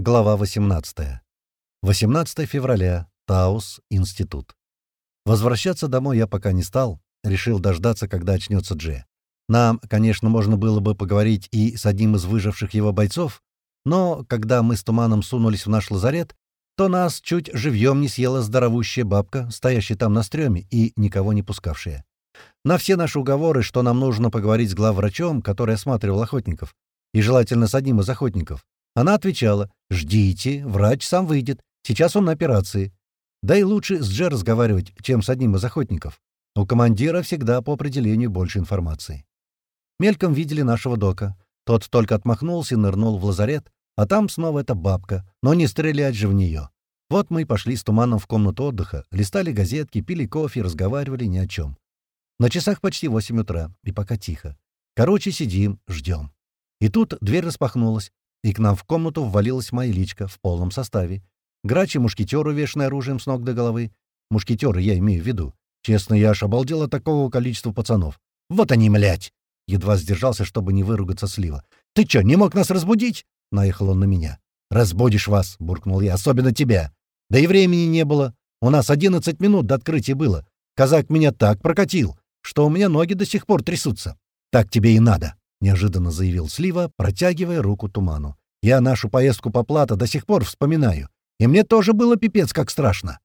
Глава 18. 18 февраля. Таус. Институт. Возвращаться домой я пока не стал. Решил дождаться, когда очнется Дже. Нам, конечно, можно было бы поговорить и с одним из выживших его бойцов, но когда мы с Туманом сунулись в наш лазарет, то нас чуть живьем не съела здоровущая бабка, стоящая там на стреме и никого не пускавшая. На все наши уговоры, что нам нужно поговорить с главврачом, который осматривал охотников, и желательно с одним из охотников, она отвечала «Ждите, врач сам выйдет, сейчас он на операции». Да и лучше с Дже разговаривать, чем с одним из охотников. У командира всегда по определению больше информации. Мельком видели нашего дока. Тот только отмахнулся и нырнул в лазарет, а там снова эта бабка, но не стрелять же в нее. Вот мы и пошли с туманом в комнату отдыха, листали газетки, пили кофе, разговаривали ни о чем. На часах почти восемь утра, и пока тихо. Короче, сидим, ждем. И тут дверь распахнулась, и к нам в комнату ввалилась моя в полном составе. Грач и мушкетер, увешанный оружием с ног до головы. Мушкетеры я имею в виду. Честно, я аж обалдел от такого количества пацанов. Вот они, млять! Едва сдержался, чтобы не выругаться слива. «Ты чё, не мог нас разбудить?» — наехал он на меня. «Разбудишь вас!» — буркнул я. «Особенно тебя!» «Да и времени не было. У нас одиннадцать минут до открытия было. Казак меня так прокатил, что у меня ноги до сих пор трясутся. Так тебе и надо!» — неожиданно заявил Слива, протягивая руку туману. «Я нашу поездку по плато до сих пор вспоминаю. И мне тоже было пипец как страшно».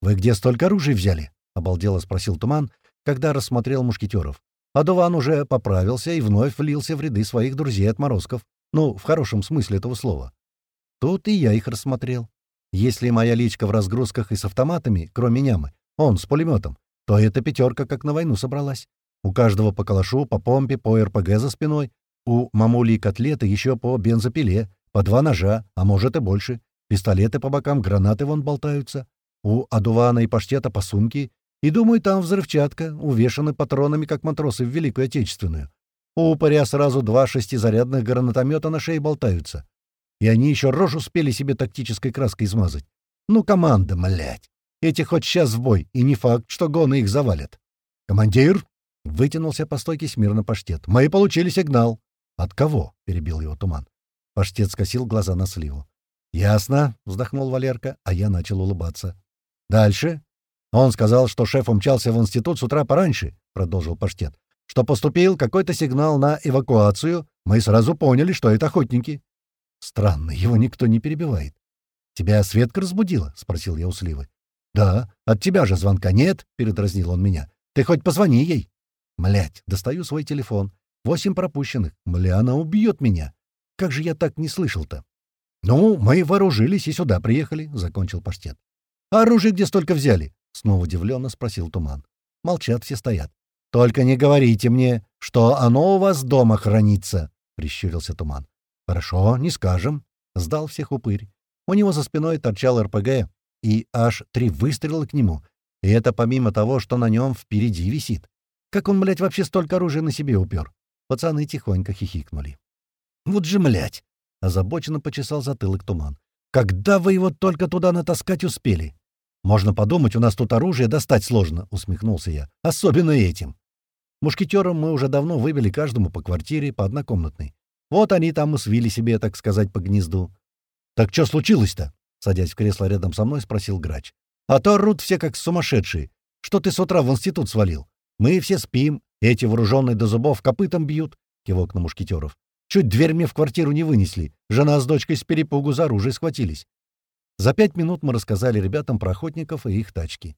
«Вы где столько оружия взяли?» — обалдело спросил туман, когда рассмотрел мушкетеров. А Дуван уже поправился и вновь влился в ряды своих друзей-отморозков. Ну, в хорошем смысле этого слова. Тут и я их рассмотрел. Если моя личка в разгрузках и с автоматами, кроме нямы, он с пулеметом, то эта пятерка как на войну собралась. У каждого по калашу, по помпе, по РПГ за спиной. У мамули и котлеты еще по бензопиле, по два ножа, а может и больше. Пистолеты по бокам, гранаты вон болтаются. У Адувана и Паштета по сумке. И, думаю, там взрывчатка, увешаны патронами, как матросы в Великую Отечественную. У упыря сразу два шестизарядных гранатомета на шее болтаются. И они еще рожу успели себе тактической краской измазать. Ну, команда, млять. Эти хоть сейчас в бой, и не факт, что гоны их завалят. «Командир!» Вытянулся по стойке смирно паштет. «Мы получили сигнал». «От кого?» — перебил его туман. Паштет скосил глаза на сливу. «Ясно», — вздохнул Валерка, а я начал улыбаться. «Дальше?» «Он сказал, что шеф умчался в институт с утра пораньше», — продолжил Паштет. «Что поступил какой-то сигнал на эвакуацию. Мы сразу поняли, что это охотники». «Странно, его никто не перебивает». «Тебя Светка разбудила?» — спросил я у Сливы. «Да. От тебя же звонка нет», — передразнил он меня. «Ты хоть позвони ей». Млять, достаю свой телефон. Восемь пропущенных. Мля, она убьет меня. Как же я так не слышал-то? «Ну, мы вооружились и сюда приехали», — закончил паштет. «А оружие где столько взяли?» — снова удивленно спросил Туман. Молчат, все стоят. «Только не говорите мне, что оно у вас дома хранится», — прищурился Туман. «Хорошо, не скажем», — сдал всех упырь. У него за спиной торчал РПГ, и аж три выстрела к нему. И это помимо того, что на нем впереди висит. Как он, блядь, вообще столько оружия на себе упер? Пацаны тихонько хихикнули. «Вот же, блядь!» — озабоченно почесал затылок туман. «Когда вы его только туда натаскать успели?» «Можно подумать, у нас тут оружие достать сложно», — усмехнулся я. «Особенно этим». Мушкетерам мы уже давно выбили каждому по квартире, по однокомнатной. Вот они там и свили себе, так сказать, по гнезду. «Так что случилось-то?» — садясь в кресло рядом со мной, спросил грач. «А то орут все как сумасшедшие. Что ты с утра в институт свалил? Мы все спим, эти вооруженные до зубов копытом бьют, — кивок на мушкетеров. Чуть дверь мне в квартиру не вынесли. Жена с дочкой с перепугу за оружие схватились. За пять минут мы рассказали ребятам про охотников и их тачки.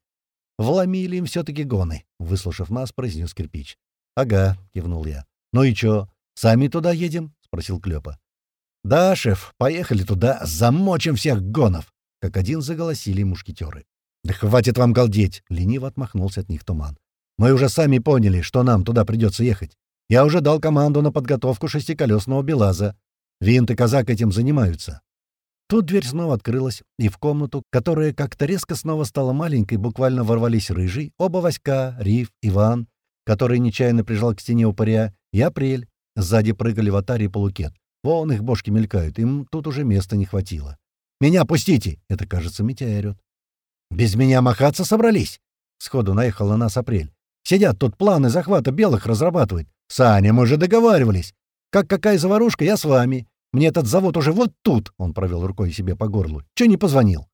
«Вломили им все-таки гоны», — выслушав нас, произнес кирпич. «Ага», — кивнул я. «Ну и чё, сами туда едем?» — спросил Клёпа. «Да, шеф, поехали туда, замочим всех гонов!» Как один заголосили мушкетеры. «Да хватит вам галдеть!» — лениво отмахнулся от них туман. Мы уже сами поняли, что нам туда придется ехать. Я уже дал команду на подготовку шестиколесного БелАЗа. Винт и Казак этим занимаются». Тут дверь снова открылась, и в комнату, которая как-то резко снова стала маленькой, буквально ворвались Рыжий, оба Васька, Риф, Иван, который нечаянно прижал к стене упыря, и Апрель. Сзади прыгали Ватари и Полукет. Вон их бошки мелькают, им тут уже места не хватило. «Меня пустите!» — это, кажется, Митя орёт. «Без меня махаться собрались?» Сходу наехал на нас Апрель. Сидят тут планы захвата белых разрабатывают. Саня, мы же договаривались. Как какая заварушка, я с вами. Мне этот завод уже вот тут!» — он провел рукой себе по горлу. «Чё не позвонил?»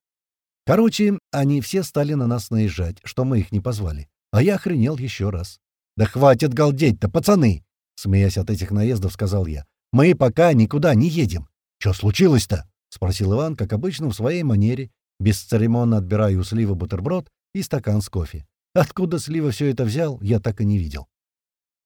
Короче, они все стали на нас наезжать, что мы их не позвали. А я охренел еще раз. «Да хватит галдеть-то, пацаны!» Смеясь от этих наездов, сказал я. «Мы пока никуда не едем». «Чё случилось-то?» — спросил Иван, как обычно, в своей манере, бесцеремонно отбирая у Сливы бутерброд и стакан с кофе. Откуда Слива все это взял, я так и не видел.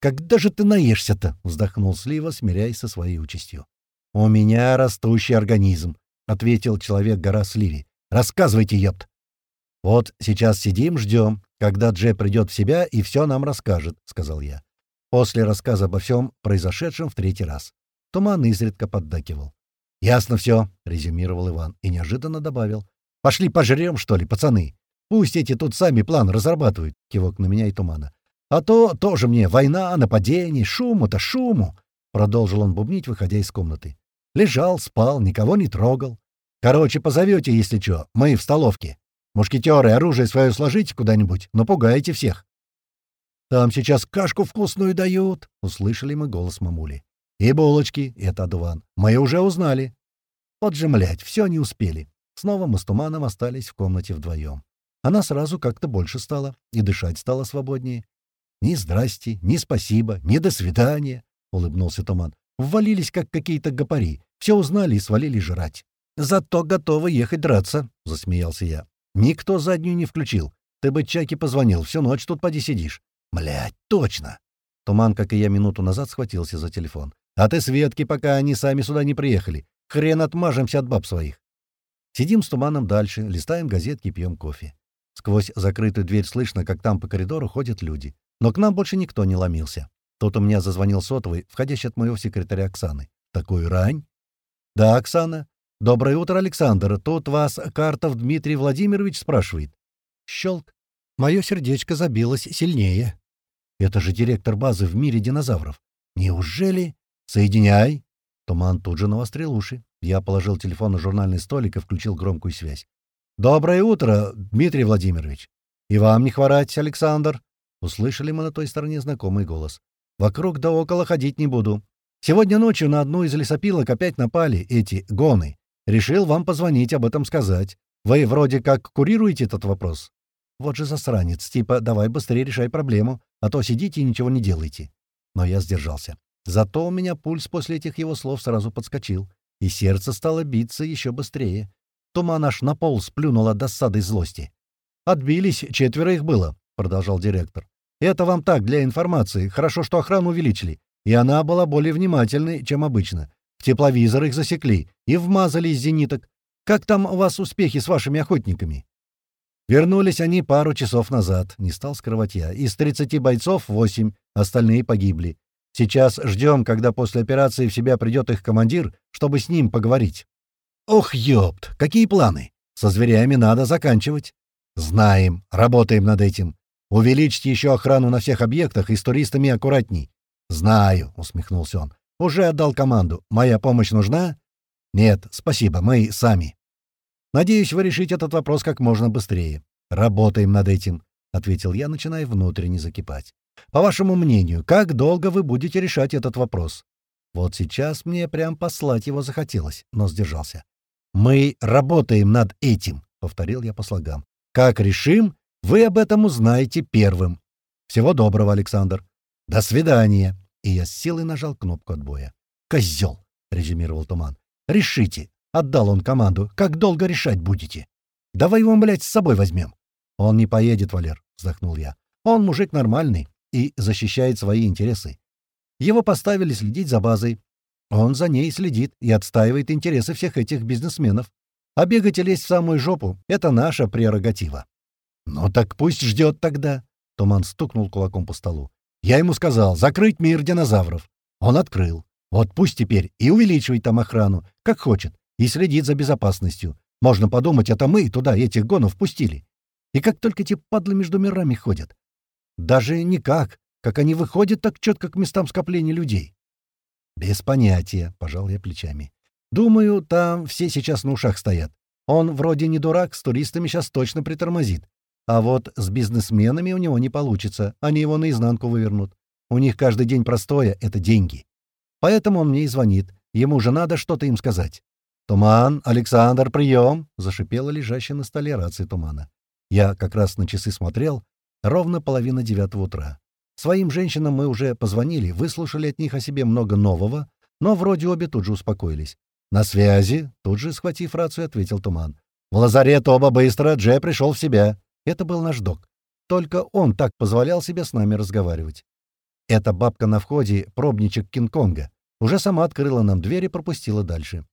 «Когда же ты наешься-то?» — вздохнул Слива, смиряясь со своей участью. «У меня растущий организм», — ответил человек-гора Сливи. «Рассказывайте, ёпт!» «Вот сейчас сидим, ждем, когда Дже придет в себя и все нам расскажет», — сказал я. После рассказа обо всем произошедшем в третий раз. Туман изредка поддакивал. «Ясно все», — резюмировал Иван и неожиданно добавил. «Пошли пожрем, что ли, пацаны? Пусть эти тут сами план разрабатывают», — кивок на меня и Тумана. «А то тоже мне война, нападение, шуму-то шуму», — продолжил он бубнить, выходя из комнаты. Лежал, спал, никого не трогал. Короче, позовете, если что, мы в столовке. Мушкетеры, оружие свое сложите куда-нибудь, но пугаете всех. «Там сейчас кашку вкусную дают», — услышали мы голос мамули. «И булочки», — это Адуван. «Мы уже узнали». Млядь, все не успели. Снова мы с Туманом остались в комнате вдвоем. Она сразу как-то больше стала, и дышать стало свободнее. «Ни здрасте, ни спасибо, ни до свидания», — улыбнулся Туман. Ввалились, как какие-то гопари. Все узнали и свалили жрать. «Зато готовы ехать драться», — засмеялся я. «Никто заднюю не включил. Ты бы Чаки позвонил, всю ночь тут поди сидишь». «Млядь, точно!» Туман, как и я минуту назад, схватился за телефон. «А ты, Светки, пока они сами сюда не приехали. Хрен отмажемся от баб своих». Сидим с Туманом дальше, листаем газетки, пьем кофе. Сквозь закрытую дверь слышно, как там по коридору ходят люди. Но к нам больше никто не ломился. Тут у меня зазвонил сотовый, входящий от моего секретаря Оксаны. «Такую рань?» «Да, Оксана. Доброе утро, Александр. Тут вас Картов Дмитрий Владимирович спрашивает». Щелк. Мое сердечко забилось сильнее. Это же директор базы в мире динозавров. Неужели? Соединяй. Туман тут же навострил уши. Я положил телефон на журнальный столик и включил громкую связь. «Доброе утро, Дмитрий Владимирович!» «И вам не хворать, Александр!» Услышали мы на той стороне знакомый голос. Вокруг да около ходить не буду. Сегодня ночью на одну из лесопилок опять напали эти гоны. Решил вам позвонить, об этом сказать. Вы вроде как курируете этот вопрос. Вот же засранец, типа «давай быстрее решай проблему, а то сидите и ничего не делайте». Но я сдержался. Зато у меня пульс после этих его слов сразу подскочил, и сердце стало биться еще быстрее. Туман аж на пол сплюнул от досады и злости. «Отбились, четверо их было», — продолжал директор. Это вам так, для информации. Хорошо, что охрану увеличили. И она была более внимательной, чем обычно. В тепловизор их засекли и вмазали из зениток. Как там у вас успехи с вашими охотниками?» Вернулись они пару часов назад, не стал скрывать я. Из 30 бойцов — 8, остальные погибли. Сейчас ждем, когда после операции в себя придет их командир, чтобы с ним поговорить. Ох, ёпт, какие планы? Со зверями надо заканчивать. Знаем, работаем над этим. Увеличьте еще охрану на всех объектах и с туристами аккуратней. Знаю, усмехнулся он. Уже отдал команду. Моя помощь нужна? Нет, спасибо, мы сами. Надеюсь, вы решите этот вопрос как можно быстрее. Работаем над этим, ответил я, начиная внутренне закипать. По вашему мнению, как долго вы будете решать этот вопрос? Вот сейчас мне прям послать его захотелось, но сдержался. «Мы работаем над этим», — повторил я по слогам. «Как решим, вы об этом узнаете первым. Всего доброго, Александр. До свидания. И я с силой нажал кнопку отбоя. «Козел!» — резюмировал Туман. «Решите!» — отдал он команду. «Как долго решать будете?» «Давай его, блядь, с собой возьмем». «Он не поедет, Валер», — вздохнул я. «Он мужик нормальный и защищает свои интересы. Его поставили следить за базой. Он за ней следит и отстаивает интересы всех этих бизнесменов. А бегать и лезть в самую жопу — это наша прерогатива. «Ну так пусть ждет тогда», — Туман стукнул кулаком по столу. «Я ему сказал, закрыть мир динозавров. Он открыл. Вот пусть теперь и увеличивает там охрану, как хочет, и следит за безопасностью. Можно подумать, это мы туда этих гонов пустили. И как только эти падлы между мирами ходят. Даже никак, как они выходят так четко к местам скопления людей. «Без понятия», — пожал я плечами. «Думаю, там все сейчас на ушах стоят. Он вроде не дурак, с туристами сейчас точно притормозит. А вот с бизнесменами у него не получится, они его наизнанку вывернут. У них каждый день простое — это деньги. Поэтому он мне и звонит. Ему же надо что-то им сказать. «Туман, Александр, прием!» — зашипела лежащая на столе рация тумана. Я как раз на часы смотрел. Ровно половина девятого утра. Своим женщинам мы уже позвонили, выслушали от них о себе много нового, но вроде обе тут же успокоились. «На связи!» — тут же, схватив рацию, ответил Туман. «В лазарет оба быстро! Джей пришел в себя!» Это был наш док. Только он так позволял себе с нами разговаривать. Эта бабка на входе, пробничек Кинг-Конга, уже сама открыла нам дверь и пропустила дальше.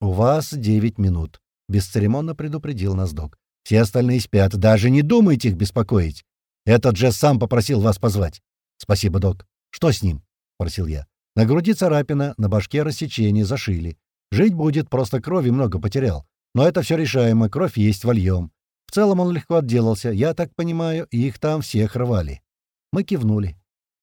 «У вас девять минут», — бесцеремонно предупредил нас док. «Все остальные спят. Даже не думайте их беспокоить. Этот же сам попросил вас позвать». «Спасибо, док. Что с ним?» — спросил я. «На груди царапина, на башке рассечение, зашили. Жить будет, просто крови много потерял. Но это все решаемо, кровь есть, вольем. В целом он легко отделался, я так понимаю, их там всех рвали». Мы кивнули.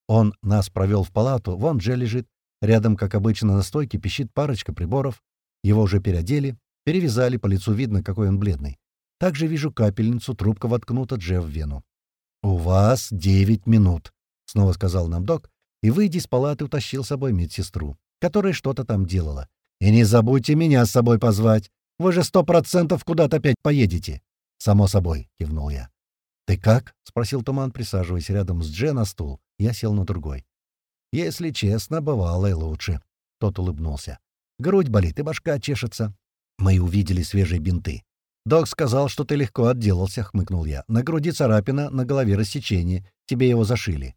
Он нас провел в палату, вон Дже лежит. Рядом, как обычно, на стойке пищит парочка приборов. Его уже переодели, перевязали, по лицу видно, какой он бледный. Также вижу капельницу, трубка воткнута Дже в вену. «У вас девять минут», — снова сказал нам док, и, выйдя из палаты, утащил с собой медсестру, которая что-то там делала. «И не забудьте меня с собой позвать. Вы же сто процентов куда-то опять поедете». «Само собой», — кивнул я. «Ты как?» — спросил Туман, присаживаясь рядом с Дже на стул. Я сел на другой. «Если честно, бывало и лучше». Тот улыбнулся. «Грудь болит и башка чешется». Мы увидели свежие бинты. «Док сказал, что ты легко отделался», — хмыкнул я. «На груди царапина, на голове рассечение. Тебе его зашили».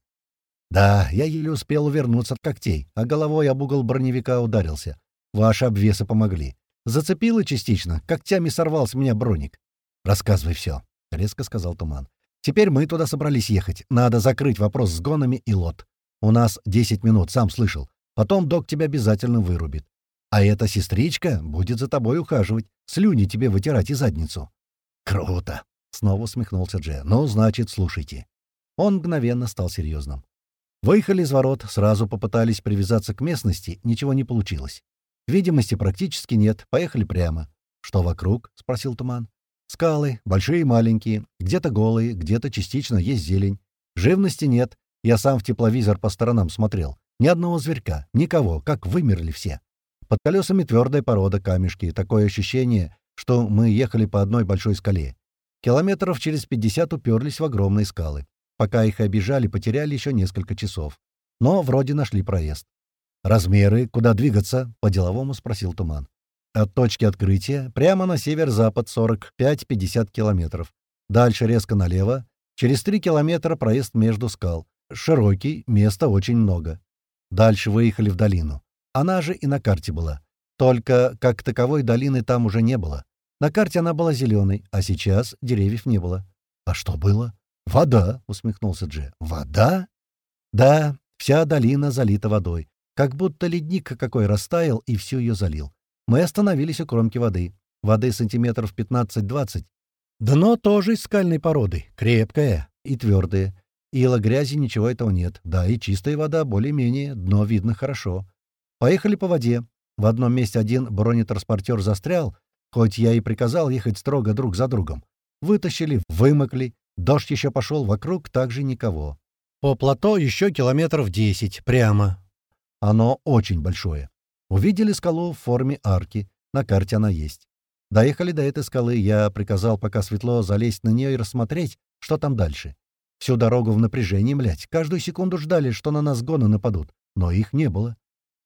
«Да, я еле успел увернуться от когтей, а головой об угол броневика ударился. Ваши обвесы помогли. Зацепило частично, когтями сорвал с меня броник». «Рассказывай все», — резко сказал Туман. Теперь мы туда собрались ехать. Надо закрыть вопрос с гонами и лот. У нас 10 минут, сам слышал. Потом док тебя обязательно вырубит. А эта сестричка будет за тобой ухаживать, слюни тебе вытирать и задницу». «Круто!» — снова усмехнулся Дже. «Ну, значит, слушайте». Он мгновенно стал серьезным. Выехали из ворот, сразу попытались привязаться к местности, ничего не получилось. Видимости практически нет, поехали прямо. «Что вокруг?» — спросил Туман. Скалы, большие и маленькие, где-то голые, где-то частично есть зелень. Живности нет, я сам в тепловизор по сторонам смотрел. Ни одного зверька, никого, как вымерли все. Под колесами твердая порода, камешки, такое ощущение, что мы ехали по одной большой скале. Километров через 50 уперлись в огромные скалы. Пока их обижали, потеряли еще несколько часов. Но вроде нашли проезд. «Размеры, куда двигаться?» — по-деловому спросил Туман. От точки открытия прямо на север-запад 45-50 километров. Дальше резко налево. Через 3 километра проезд между скал. Широкий, места очень много. Дальше выехали в долину. Она же и на карте была. Только как таковой долины там уже не было. На карте она была зеленой, а сейчас деревьев не было. «А что было?» «Вода», — усмехнулся Дже. «Вода?» «Да, вся долина залита водой. Как будто ледник какой растаял и всю ее залил. Мы остановились у кромки воды. Воды сантиметров 15-20. Дно тоже из скальной породы, крепкое и твердое. Ила грязи ничего этого нет. Да, и чистая вода более-менее, дно видно хорошо. Поехали по воде. В одном месте один бронетранспортер застрял, хоть я и приказал ехать строго друг за другом. Вытащили, вымокли. Дождь еще пошел, вокруг также никого. По плато еще километров 10, прямо. Оно очень большое. Увидели скалу в форме арки. На карте она есть. Доехали до этой скалы, я приказал, пока светло, залезть на нее и рассмотреть, что там дальше. Всю дорогу в напряжении, млять. Каждую секунду ждали, что на нас гоны нападут. Но их не было.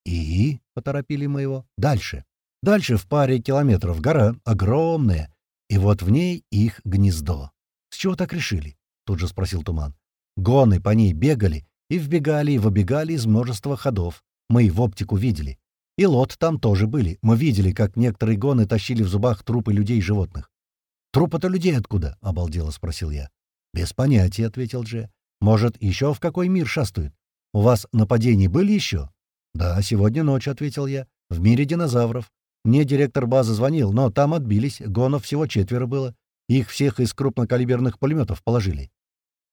«И?» — поторопили мы его. «Дальше. Дальше в паре километров гора, огромная. И вот в ней их гнездо. Чего так решили?» — тут же спросил Туман. «Гоны по ней бегали и вбегали, и выбегали из множества ходов. Мы в оптику видели. И лот там тоже были. Мы видели, как некоторые гоны тащили в зубах трупы людей и животных. «Трупы-то людей откуда?» — обалдело спросил я. «Без понятия», — ответил Дже. «Может, еще в какой мир шастают? У вас нападения были еще?» «Да, сегодня ночью», — ответил я. «В мире динозавров. Мне директор базы звонил, но там отбились. Гонов всего четверо было. Их всех из крупнокалиберных пулеметов положили».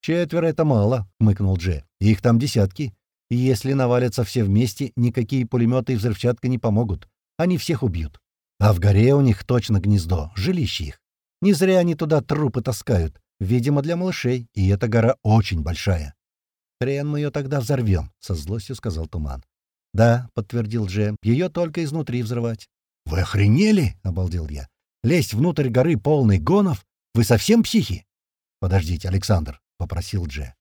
«Четверо — это мало», — мыкнул Дже. «Их там десятки. И если навалятся все вместе, никакие пулеметы и взрывчатка не помогут. Они всех убьют. А в горе у них точно гнездо, жилище их. Не зря они туда трупы таскают. Видимо, для малышей. И эта гора очень большая. «Хрен мы ее тогда взорвем», — со злостью сказал Туман. «Да», — подтвердил Дже, — «ее только изнутри взрывать». «Вы охренели?» — обалдел я. «Лезть внутрь горы полный гонов? Вы совсем психи?» «Подождите, Александр», — попросил Дже.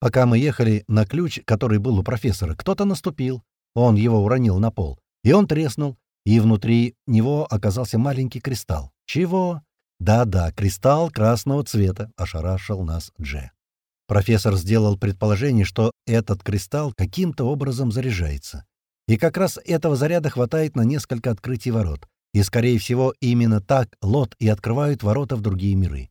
Пока мы ехали на ключ, который был у профессора, кто-то наступил. Он его уронил на пол. И он треснул, и внутри него оказался маленький кристалл. «Чего?» «Да-да, кристалл красного цвета», — ошарашил нас Дже. Профессор сделал предположение, что этот кристалл каким-то образом заряжается. И как раз этого заряда хватает на несколько открытий ворот. И, скорее всего, именно так Лот и открывают ворота в другие миры.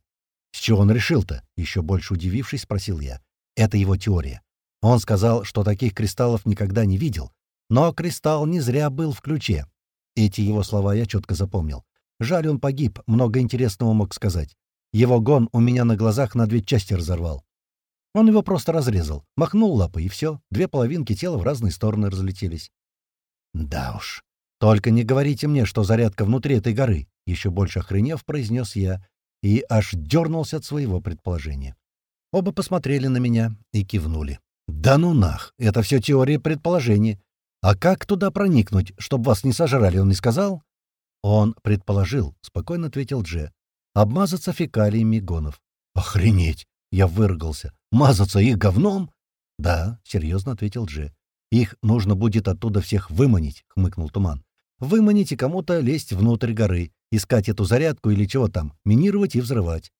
«С чего он решил-то?» — еще больше удивившись, спросил я. «Это его теория. Он сказал, что таких кристаллов никогда не видел. Но кристалл не зря был в ключе. Эти его слова я четко запомнил. Жаль, он погиб, много интересного мог сказать. Его гон у меня на глазах на две части разорвал. Он его просто разрезал, махнул лапой, и все, две половинки тела в разные стороны разлетелись. «Да уж. Только не говорите мне, что зарядка внутри этой горы», — еще больше охренев, произнес я, и аж дернулся от своего предположения. Оба посмотрели на меня и кивнули. «Да ну нах! Это все теория предположений. А как туда проникнуть, чтобы вас не сожрали, он не сказал?» «Он предположил», — спокойно ответил Дже. «Обмазаться фекалиями гонов». «Охренеть!» — я выругался. «Мазаться их говном?» «Да», — серьезно ответил Дже. «Их нужно будет оттуда всех выманить», — хмыкнул Туман. «Выманить и кому-то лезть внутрь горы, искать эту зарядку или чего там, минировать и взрывать».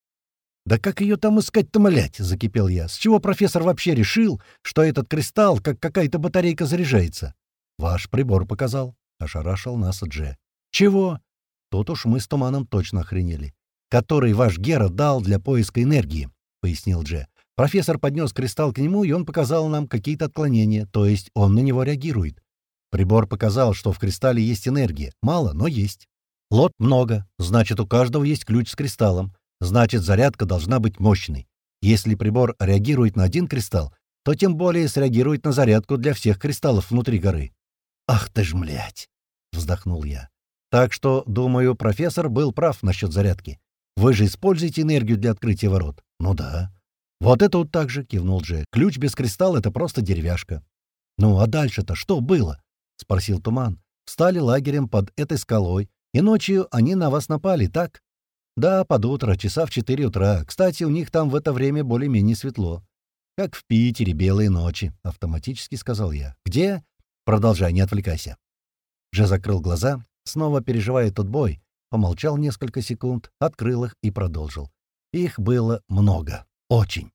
«Да как ее там искать-то, млять?» — закипел я. «С чего профессор вообще решил, что этот кристалл, как какая-то батарейка, заряжается?» «Ваш прибор показал», — ошарашил нас Дже. «Чего?» Тут уж мы с Туманом точно охренели. «Который ваш Гера дал для поиска энергии», — пояснил Дже. «Профессор поднес кристалл к нему, и он показал нам какие-то отклонения, то есть он на него реагирует. Прибор показал, что в кристалле есть энергия. Мало, но есть. Лот много, значит, у каждого есть ключ с кристаллом. Значит, зарядка должна быть мощной. Если прибор реагирует на один кристалл, то тем более среагирует на зарядку для всех кристаллов внутри горы. «Ах ты ж, млядь!» — вздохнул я. Так что, думаю, профессор был прав насчет зарядки. Вы же используете энергию для открытия ворот. Ну да. Вот это вот так же, кивнул Дже. Ключ без кристалла — это просто деревяшка. Ну а дальше-то что было? Спросил Туман. Встали лагерем под этой скалой, и ночью они на вас напали, так? Да, под утро, часа в четыре утра. Кстати, у них там в это время более-менее светло. Как в Питере белые ночи, автоматически сказал я. Где? Продолжай, не отвлекайся. Дже закрыл глаза, снова переживая тот бой, помолчал несколько секунд, открыл их и продолжил. Их было много. Очень.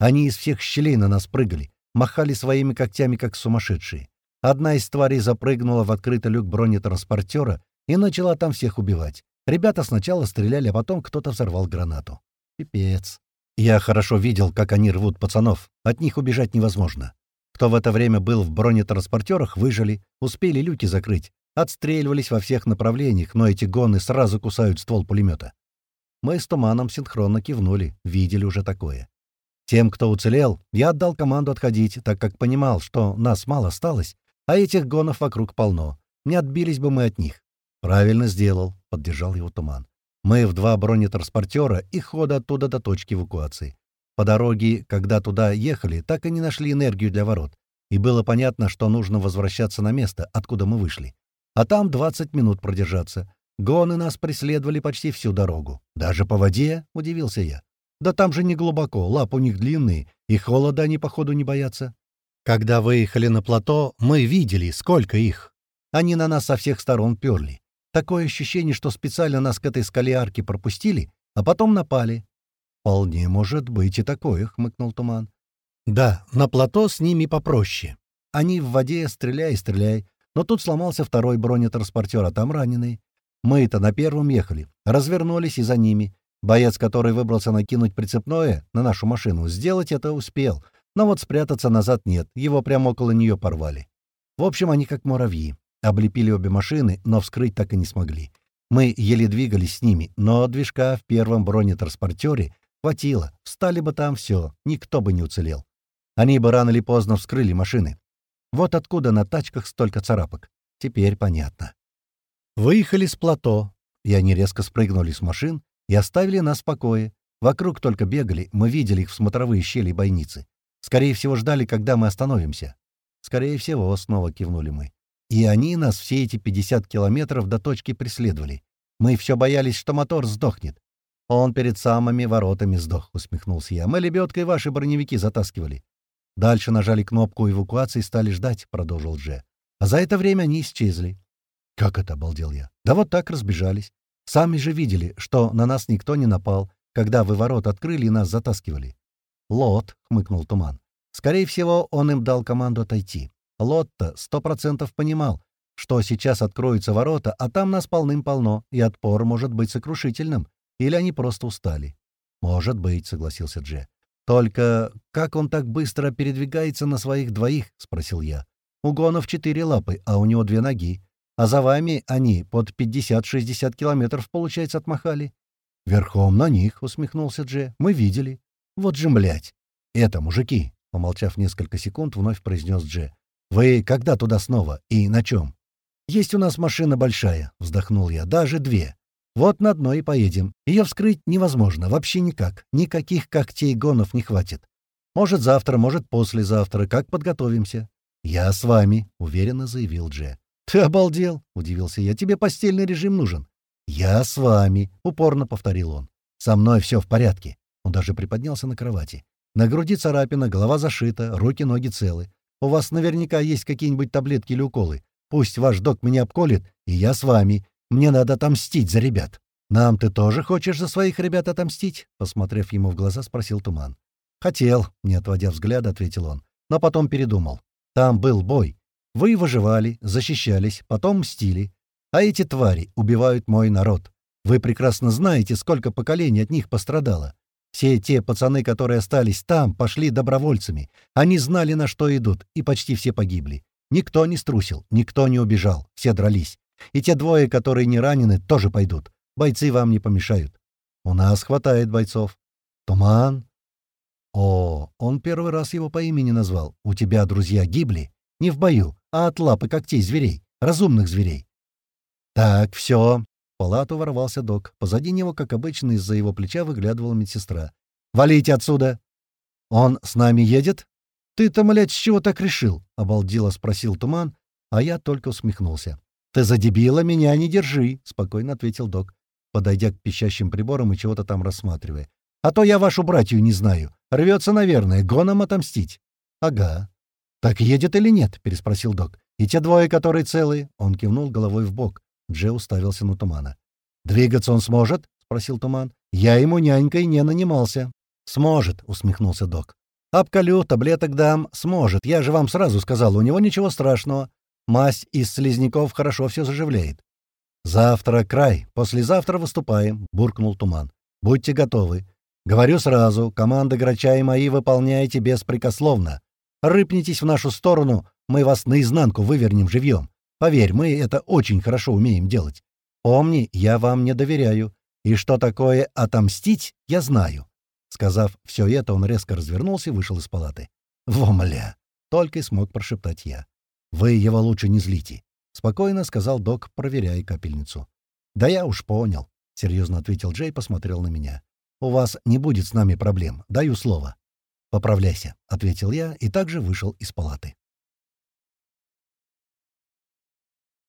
Они из всех щелей на нас прыгали, махали своими когтями, как сумасшедшие. Одна из тварей запрыгнула в открытый люк бронетранспортера и начала там всех убивать. Ребята сначала стреляли, а потом кто-то взорвал гранату. Пипец. Я хорошо видел, как они рвут пацанов. От них убежать невозможно. Кто в это время был в бронетранспортерах, выжили, успели люки закрыть, Отстреливались во всех направлениях, но эти гоны сразу кусают ствол пулемета. Мы с Туманом синхронно кивнули, видели уже такое. Тем, кто уцелел, я отдал команду отходить, так как понимал, что нас мало осталось, а этих гонов вокруг полно. Не отбились бы мы от них. «Правильно сделал», — поддержал его Туман. «Мы в два бронетранспортера и хода оттуда до точки эвакуации. По дороге, когда туда ехали, так и не нашли энергию для ворот. И было понятно, что нужно возвращаться на место, откуда мы вышли а там 20 минут продержаться. Гоны нас преследовали почти всю дорогу. Даже по воде, — удивился я. Да там же не глубоко, лап у них длинные, и холода они, походу, не боятся. Когда выехали на плато, мы видели, сколько их. Они на нас со всех сторон перли. Такое ощущение, что специально нас к этой скале арки пропустили, а потом напали. «Вполне может быть и такое», — хмыкнул Туман. «Да, на плато с ними попроще. Они в воде стреляй, стреляй, но тут сломался второй бронетранспортер, а там раненый. Мы-то на первом ехали, развернулись и за ними. Боец, который выбрался накинуть прицепное на нашу машину, сделать это успел, но вот спрятаться назад нет, его прямо около нее порвали. В общем, они как муравьи. Облепили обе машины, но вскрыть так и не смогли. Мы еле двигались с ними, но движка в первом бронетранспортере хватило. Встали бы там все, никто бы не уцелел. Они бы рано или поздно вскрыли машины. Вот откуда на тачках столько царапок. Теперь понятно. Выехали с плато, и они резко спрыгнули с машин и оставили нас в покое. Вокруг только бегали, мы видели их в смотровые щели бойницы. Скорее всего, ждали, когда мы остановимся. «Скорее всего», — снова кивнули мы. «И они нас все эти 50 километров до точки преследовали. Мы все боялись, что мотор сдохнет. Он перед самыми воротами сдох», — усмехнулся я. «Мы лебедкой ваши броневики затаскивали». Дальше нажали кнопку эвакуации и стали ждать, — продолжил Дже. А за это время они исчезли. «Как это?» — обалдел я. «Да вот так разбежались. Сами же видели, что на нас никто не напал, когда вы ворот открыли и нас затаскивали». «Лот», — хмыкнул Туман. «Скорее всего, он им дал команду отойти. Лот-то сто процентов понимал, что сейчас откроются ворота, а там нас полным-полно, и отпор может быть сокрушительным. Или они просто устали». «Может быть», — согласился Дже. «Только как он так быстро передвигается на своих двоих?» — спросил я. «У гонов четыре лапы, а у него две ноги. А за вами они под 50-60 километров, получается, отмахали». «Верхом на них», — усмехнулся Дже. «Мы видели». «Вот же, млять!» «Это, мужики», — помолчав несколько секунд, вновь произнес Дже. «Вы когда туда снова? И на чем?» «Есть у нас машина большая», — вздохнул я. «Даже две. Вот на одной и поедем. Ее вскрыть невозможно, вообще никак. Никаких когтей гонов не хватит. Может, завтра, может, послезавтра. Как подготовимся?» «Я с вами», — уверенно заявил Дже. «Ты обалдел?» — удивился я. «Тебе постельный режим нужен». «Я с вами», — упорно повторил он. «Со мной все в порядке». Он даже приподнялся на кровати. На груди царапина, голова зашита, руки-ноги целы. У вас наверняка есть какие-нибудь таблетки или уколы. Пусть ваш док меня обколет, и я с вами. Мне надо отомстить за ребят». «Нам ты тоже хочешь за своих ребят отомстить?» Посмотрев ему в глаза, спросил Туман. «Хотел», — не отводя взгляда, ответил он. «Но потом передумал. Там был бой. Вы выживали, защищались, потом мстили. А эти твари убивают мой народ. Вы прекрасно знаете, сколько поколений от них пострадало. Все те пацаны, которые остались там, пошли добровольцами. Они знали, на что идут, и почти все погибли. Никто не струсил, никто не убежал, все дрались. И те двое, которые не ранены, тоже пойдут. Бойцы вам не помешают. У нас хватает бойцов. Туман. О, он первый раз его по имени назвал. У тебя друзья гибли? Не в бою, а от лапы когтей зверей, разумных зверей. Так, все. Палату ворвался док. Позади него, как обычно, из-за его плеча выглядывала медсестра. «Валите отсюда!» «Он с нами едет?» «Ты-то, млядь, с чего так решил?» — обалдело спросил Туман, а я только усмехнулся. «Ты за дебила меня не держи», — спокойно ответил док, подойдя к пищащим приборам и чего-то там рассматривая. «А то я вашу братью не знаю. Рвется, наверное, гоном отомстить». «Ага». «Так едет или нет?» — переспросил док. «И те двое, которые целые?» — он кивнул головой в бок. Дже уставился на Тумана. «Двигаться он сможет?» — спросил Туман. «Я ему нянькой не нанимался». «Сможет», — усмехнулся док. «Обколю, таблеток дам. Сможет. Я же вам сразу сказал, у него ничего страшного. Мазь из слизняков хорошо все заживляет. «Завтра край, послезавтра выступаем», — буркнул Туман. «Будьте готовы. Говорю сразу, команды Грача и мои выполняете беспрекословно. Рыпнитесь в нашу сторону, мы вас наизнанку вывернем живьем. Поверь, мы это очень хорошо умеем делать. Помни, я вам не доверяю. И что такое отомстить, я знаю». Сказав все это, он резко развернулся и вышел из палаты. «Вомля!» — только и смог прошептать я. «Вы его лучше не злите», — спокойно сказал док, проверяя капельницу. «Да я уж понял», — серьезно ответил Джей, посмотрел на меня. «У вас не будет с нами проблем, даю слово». «Поправляйся», — ответил я и также вышел из палаты.